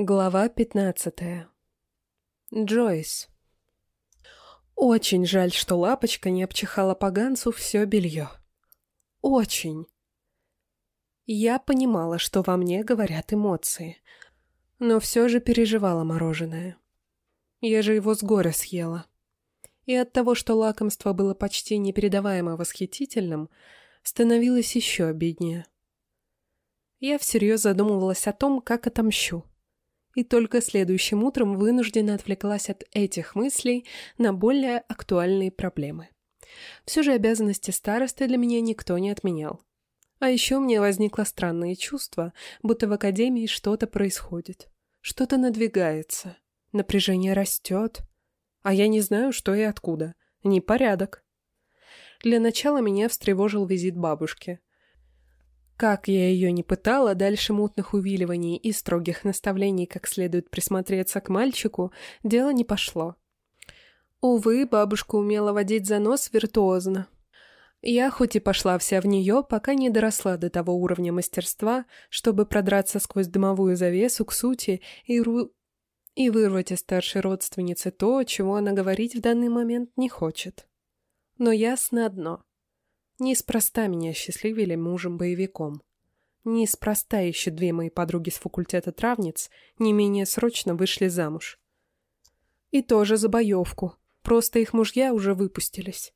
Глава пятнадцатая. Джойс. Очень жаль, что лапочка не обчихала поганцу все белье. Очень. Я понимала, что во мне говорят эмоции, но все же переживала мороженое. Я же его с горя съела. И от того, что лакомство было почти непередаваемо восхитительным, становилось еще обиднее. Я всерьез задумывалась о том, как отомщу и только следующим утром вынужденно отвлеклась от этих мыслей на более актуальные проблемы. Все же обязанности старосты для меня никто не отменял. А еще меня возникло странное чувство, будто в академии что-то происходит. Что-то надвигается. Напряжение растет. А я не знаю, что и откуда. Непорядок. Для начала меня встревожил визит бабушки. Как я ее не пытала, дальше мутных увиливаний и строгих наставлений, как следует присмотреться к мальчику, дело не пошло. Увы, бабушка умела водить за нос виртуозно. Я хоть и пошла вся в нее, пока не доросла до того уровня мастерства, чтобы продраться сквозь дымовую завесу к сути и, ру... и вырвать из старшей родственницы то, чего она говорить в данный момент не хочет. Но ясно одно — Неспроста меня счастливили мужем-боевиком. Неспроста еще две мои подруги с факультета травниц не менее срочно вышли замуж. И тоже за боевку, просто их мужья уже выпустились.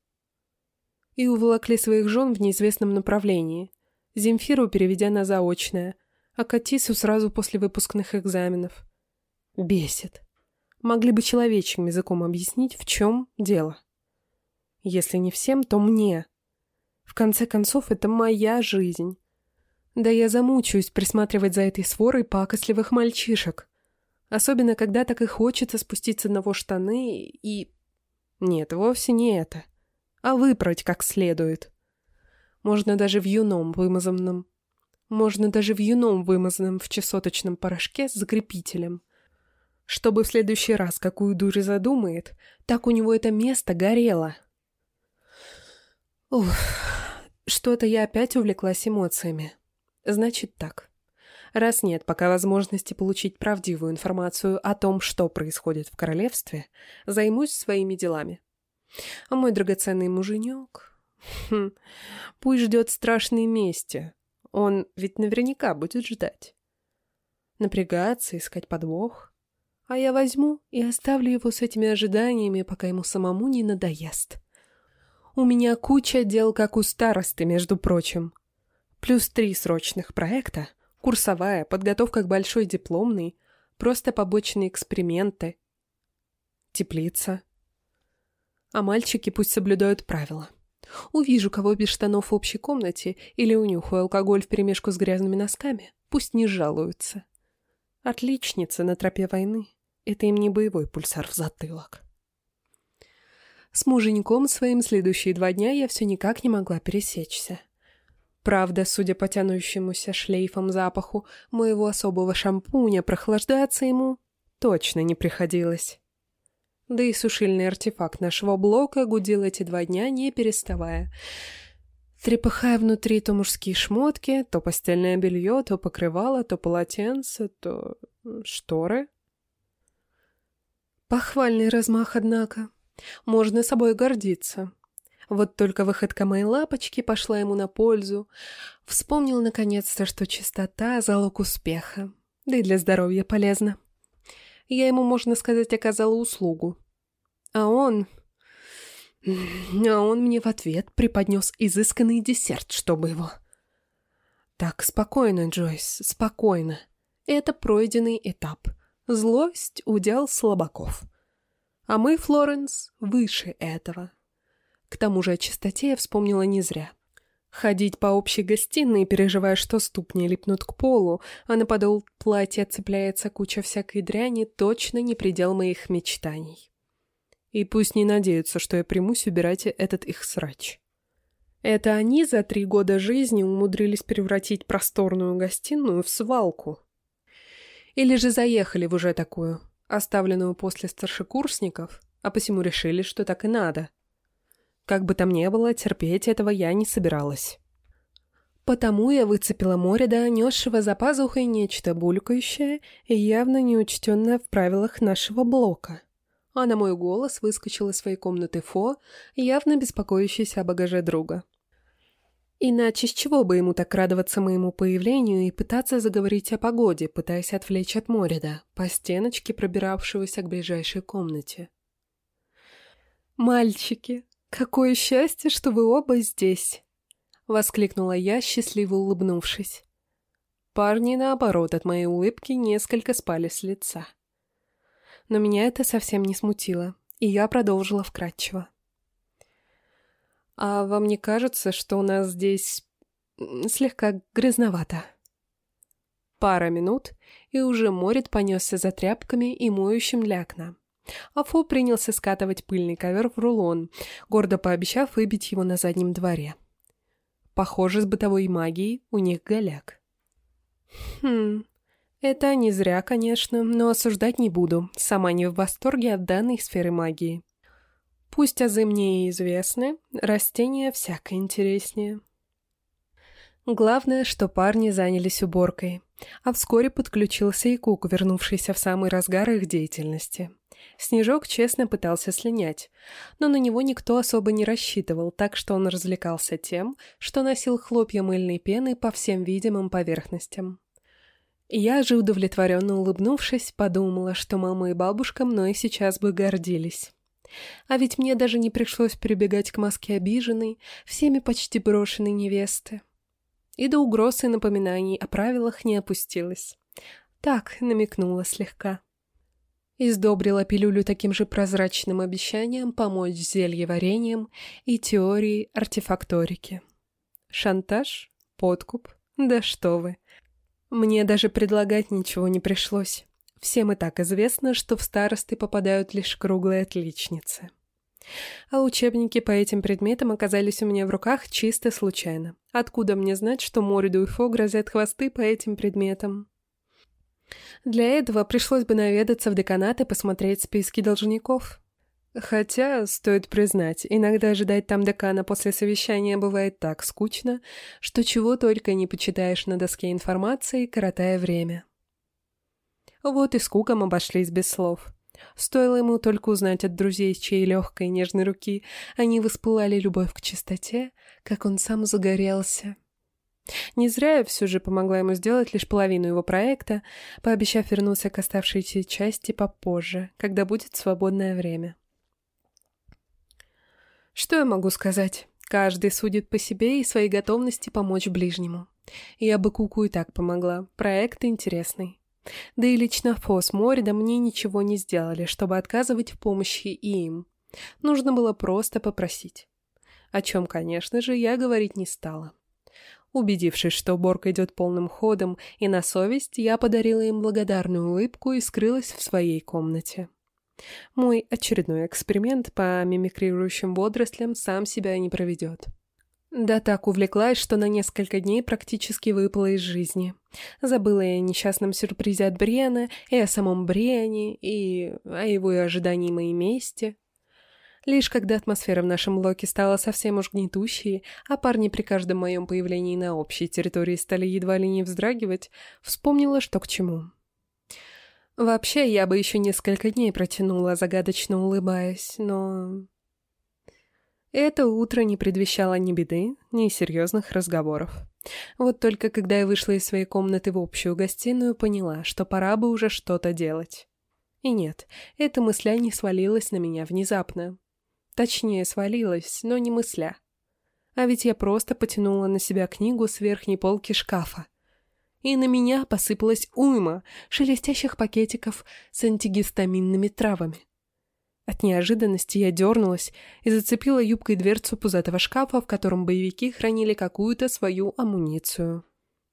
И уволокли своих жен в неизвестном направлении. Земфиру переведя на заочное, а Катису сразу после выпускных экзаменов. Бесит. Могли бы человечьим языком объяснить, в чем дело. Если не всем, то мне – в конце концов, это моя жизнь. Да я замучаюсь присматривать за этой сворой пакостливых мальчишек. Особенно, когда так и хочется спустить с одного штаны и... Нет, вовсе не это. А выпрать как следует. Можно даже в юном вымазанном... Можно даже в юном вымазанном в чесоточном порошке с закрепителем. Чтобы в следующий раз какую дурь задумает, так у него это место горело. Ух... Что-то я опять увлеклась эмоциями. Значит так. Раз нет пока возможности получить правдивую информацию о том, что происходит в королевстве, займусь своими делами. А мой драгоценный муженек... Хм, пусть ждет страшной мести. Он ведь наверняка будет ждать. Напрягаться, искать подвох. А я возьму и оставлю его с этими ожиданиями, пока ему самому не надоест. У меня куча дел, как у старосты, между прочим. Плюс три срочных проекта, курсовая, подготовка к большой дипломной, просто побочные эксперименты. Теплица. А мальчики пусть соблюдают правила. Увижу кого без штанов в общей комнате или унюхаю алкоголь вперемешку с грязными носками, пусть не жалуются. Отличница на тропе войны. Это им не боевой пульсар в затылок. С муженьком своим следующие два дня я все никак не могла пересечься. Правда, судя по тянущемуся шлейфом запаху моего особого шампуня, прохлаждаться ему точно не приходилось. Да и сушильный артефакт нашего блока гудел эти два дня, не переставая. Трепыхая внутри то мужские шмотки, то постельное белье, то покрывало, то полотенце, то шторы. Похвальный размах, однако. Можно собой гордиться. Вот только выходка моей лапочки пошла ему на пользу. Вспомнил наконец-то, что чистота – залог успеха. Да и для здоровья полезно. Я ему, можно сказать, оказала услугу. А он... А он мне в ответ преподнес изысканный десерт, чтобы его... Так, спокойно, Джойс, спокойно. Это пройденный этап. Злость – удел слабаков. А мы, Флоренс, выше этого. К тому же о чистоте я вспомнила не зря. Ходить по общей гостиной, переживая, что ступни липнут к полу, а на подол платья цепляется куча всякой дряни, точно не предел моих мечтаний. И пусть не надеются, что я примусь убирать этот их срач. Это они за три года жизни умудрились превратить просторную гостиную в свалку. Или же заехали в уже такую, оставленную после старшекурсников, а посему решили, что так и надо. Как бы там ни было, терпеть этого я не собиралась. Потому я выцепила Морида, несшего за пазухой нечто булькающее и явно неучтенное в правилах нашего блока. А на мой голос выскочил из своей комнаты Фо, явно беспокоящийся о багаже друга. Иначе с чего бы ему так радоваться моему появлению и пытаться заговорить о погоде, пытаясь отвлечь от Морида, по стеночке пробиравшегося к ближайшей комнате. «Мальчики, какое счастье, что вы оба здесь!» — воскликнула я, счастливо улыбнувшись. Парни, наоборот, от моей улыбки несколько спали с лица. Но меня это совсем не смутило, и я продолжила вкратчиво. «А вам не кажется, что у нас здесь слегка грязновато?» Пара минут, и уже Морит понесся за тряпками и моющим для окна. Афо принялся скатывать пыльный ковер в рулон, гордо пообещав выбить его на заднем дворе. Похоже, с бытовой магией у них голяк. Хм, это не зря, конечно, но осуждать не буду, сама не в восторге от данной сферы магии. Пусть азы мне и известны, растения всяко интереснее. Главное, что парни занялись уборкой, а вскоре подключился и Кук, вернувшийся в самый разгар их деятельности. Снежок честно пытался слинять, но на него никто особо не рассчитывал, так что он развлекался тем, что носил хлопья мыльной пены по всем видимым поверхностям. Я же, удовлетворенно улыбнувшись, подумала, что мама и бабушка мной сейчас бы гордились. А ведь мне даже не пришлось прибегать к маске обиженной, всеми почти брошенной невесты. И до угроз и напоминаний о правилах не опустилась. Так, намекнула слегка. Издобрила пилюлю таким же прозрачным обещанием помочь зельеварением и теорией артефакторики. Шантаж? Подкуп? Да что вы. Мне даже предлагать ничего не пришлось. Всем и так известно, что в старосты попадают лишь круглые отличницы. А учебники по этим предметам оказались у меня в руках чисто случайно. Откуда мне знать, что Мориду и Фо грозят хвосты по этим предметам? Для этого пришлось бы наведаться в деканат и посмотреть списки должников. Хотя, стоит признать, иногда ожидать там декана после совещания бывает так скучно, что чего только не почитаешь на доске информации, коротая время. Вот и с Куком обошлись без слов. Стоило ему только узнать от друзей, чьей легкой и нежной руки они воспылали любовь к чистоте, как он сам загорелся. Не зря я все же помогла ему сделать лишь половину его проекта, пообещав вернуться к оставшейся части попозже, когда будет свободное время. Что я могу сказать? Каждый судит по себе и своей готовности помочь ближнему. Я бы Куку и так помогла. Проект интересный. Да и лично Фо с Моридом мне ничего не сделали, чтобы отказывать в помощи им. Нужно было просто попросить. О чем, конечно же, я говорить не стала. Убедившись, что уборка идет полным ходом и на совесть, я подарила им благодарную улыбку и скрылась в своей комнате. Мой очередной эксперимент по мимикрирующим водорослям сам себя не проведет. Да так увлеклась, что на несколько дней практически выпала из жизни. Забыла я о несчастном сюрпризе от Бриана, и о самом Бриане, и о его ожидании моей мести. Лишь когда атмосфера в нашем локе стала совсем уж гнетущей, а парни при каждом моем появлении на общей территории стали едва ли не вздрагивать, вспомнила, что к чему. Вообще, я бы еще несколько дней протянула, загадочно улыбаясь, но... Это утро не предвещало ни беды, ни серьезных разговоров. Вот только когда я вышла из своей комнаты в общую гостиную, поняла, что пора бы уже что-то делать. И нет, эта мысля не свалилась на меня внезапно. Точнее, свалилась, но не мысля. А ведь я просто потянула на себя книгу с верхней полки шкафа. И на меня посыпалась уйма шелестящих пакетиков с антигистаминными травами. От неожиданности я дернулась и зацепила юбкой дверцу пузатого шкафа, в котором боевики хранили какую-то свою амуницию.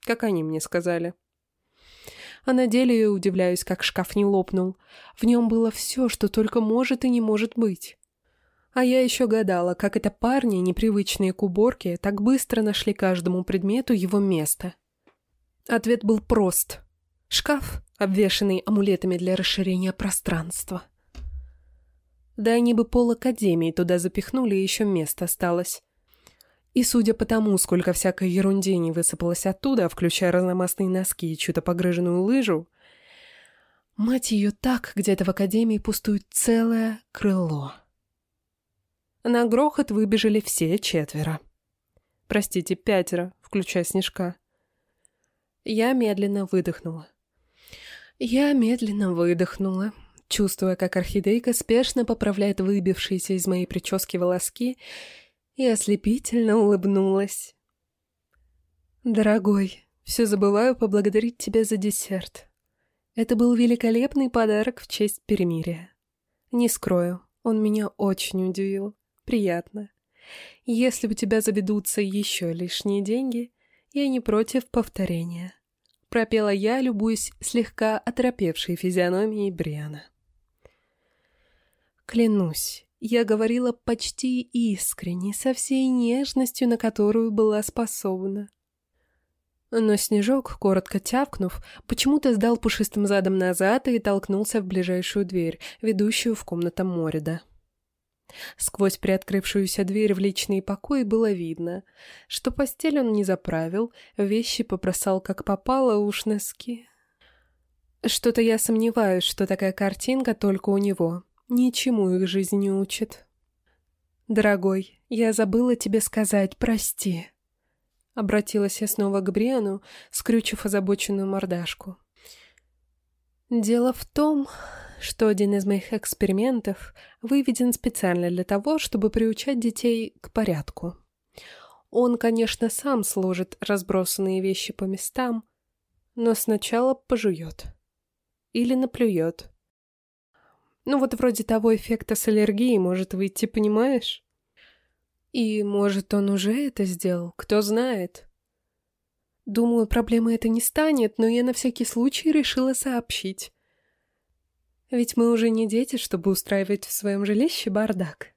Как они мне сказали. А на деле я удивляюсь, как шкаф не лопнул. В нем было все, что только может и не может быть. А я еще гадала, как это парни, непривычные к уборке, так быстро нашли каждому предмету его место. Ответ был прост. Шкаф, обвешанный амулетами для расширения пространства. Да они бы пол Академии туда запихнули, и еще место осталось. И судя по тому, сколько всякой ерунде не высыпалось оттуда, включая разномастные носки и чью-то погрыженную лыжу, мать ее так, где-то в академии пустует целое крыло. На грохот выбежали все четверо. Простите, пятеро, включая Снежка. Я медленно выдохнула. Я медленно выдохнула, чувствуя, как орхидейка спешно поправляет выбившиеся из моей прически волоски и ослепительно улыбнулась. «Дорогой, все забываю поблагодарить тебя за десерт. Это был великолепный подарок в честь перемирия. Не скрою, он меня очень удивил. Приятно. Если у тебя заведутся еще лишние деньги, я не против повторения». Пропела я, любуясь слегка оторопевшей физиономией Бриана. Клянусь, я говорила почти искренне, со всей нежностью, на которую была способна. Но Снежок, коротко тявкнув, почему-то сдал пушистым задом назад и толкнулся в ближайшую дверь, ведущую в комнату Морида. Сквозь приоткрывшуюся дверь в личный покой было видно, что постель он не заправил, вещи побросал как попало, уж носки. Что-то я сомневаюсь, что такая картинка только у него. Ничему их жизнь не учит. «Дорогой, я забыла тебе сказать, прости». Обратилась я снова к Бриану, скрючив озабоченную мордашку. «Дело в том, что один из моих экспериментов выведен специально для того, чтобы приучать детей к порядку. Он, конечно, сам сложит разбросанные вещи по местам, но сначала пожует. Или наплюет. Ну вот вроде того эффекта с аллергией может выйти, понимаешь? И, может, он уже это сделал, кто знает. Думаю, проблемы это не станет, но я на всякий случай решила сообщить. Ведь мы уже не дети, чтобы устраивать в своем жилище бардак.